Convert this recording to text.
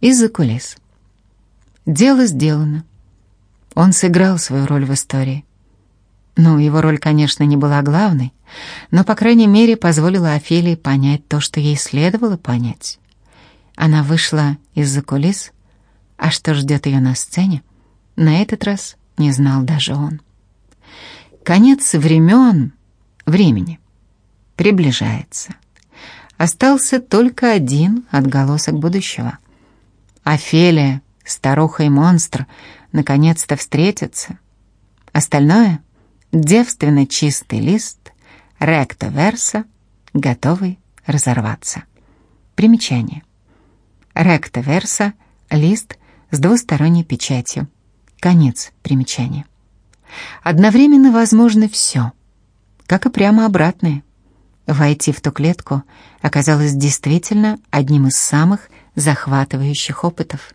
Из-за кулис. Дело сделано. Он сыграл свою роль в истории. Ну, его роль, конечно, не была главной, но, по крайней мере, позволила Офелии понять то, что ей следовало понять. Она вышла из-за кулис, а что ждет ее на сцене, на этот раз не знал даже он. Конец времен, времени, приближается. Остался только один отголосок будущего. Офелия, старуха и монстр, наконец-то встретятся. Остальное — девственно чистый лист, ректо-верса, готовый разорваться. Примечание. Ректо-верса — лист с двусторонней печатью. Конец примечания. Одновременно возможно все, как и прямо обратное. Войти в ту клетку оказалось действительно одним из самых захватывающих опытов.